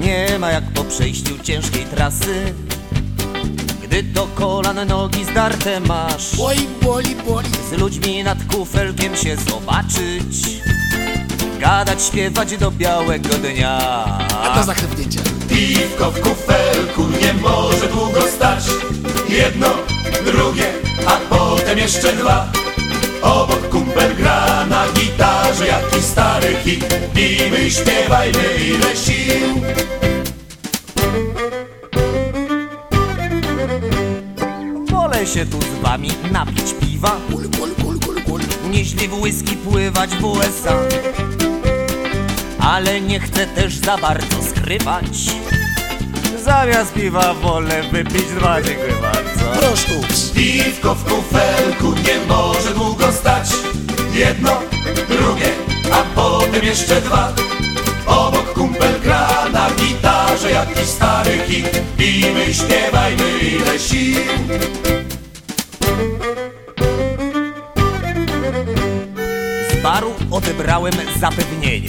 Nie ma jak po przejściu ciężkiej trasy Gdy do kolan nogi zdarte masz Boli, boli, boli. Z ludźmi nad kufelkiem się zobaczyć Gadać, śpiewać do białego dnia A to zachętnięcie. Piwko w kufelku nie może długo stać Jedno, drugie, a potem jeszcze dwa Obok kumpel gra na gitarze jaki stary hit. I my śpiewajmy ile sił. Wolę się tu z wami napić piwa. Kul, kul, kul, kul, kul. Niźli w whisky pływać w USA. Ale nie chcę też za bardzo skrywać. Zamiast piwa wolę wypić dwa, dziękuję bardzo Prosztuc. Piwko w kufelku nie może długo stać. Jedno, drugie, a potem jeszcze dwa. Obok kumpel gra na gitarze jakiś stary hit. I my śpiewajmy ile sił. Z baru odebrałem zapewnienie.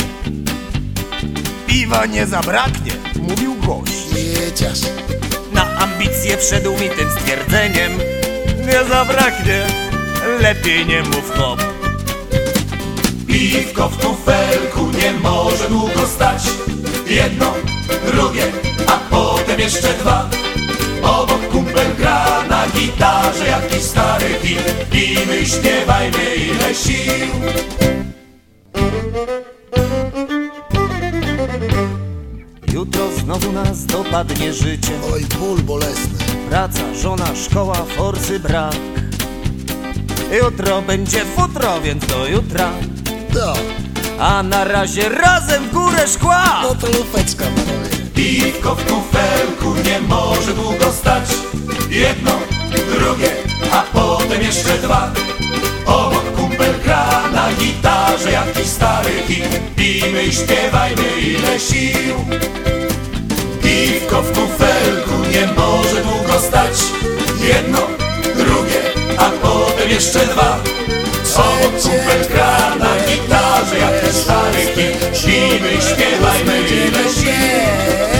Piwa nie zabraknie, mówił gość. Jedziasz. Ambicje wszedł mi tym stwierdzeniem. Nie zabraknie, lepiej nie mów hop Piwko w kufelku nie może długo stać. Jedno, drugie, a potem jeszcze dwa. Obok kumpel gra na gitarze jakiś stary hit I my śpiewajmy ile sił Jutro znowu nas dopadnie życie. Oj, ból bolesny. Praca, żona, szkoła, forsy brak. Jutro będzie futro, więc do jutra. No, A na razie razem w górę szkła. No to lufeczka, panowie. Piwko w kufelku nie może długo stać. Jedno, drugie, a potem bajki Pijmy i śpiewajmy ile sił. Piwko w kufelku nie może długo stać. Jedno, drugie, a potem jeszcze dwa. Obok kufel gra na gitarze jak ten stary kit Śpijmy i śpiewajmy ile sił.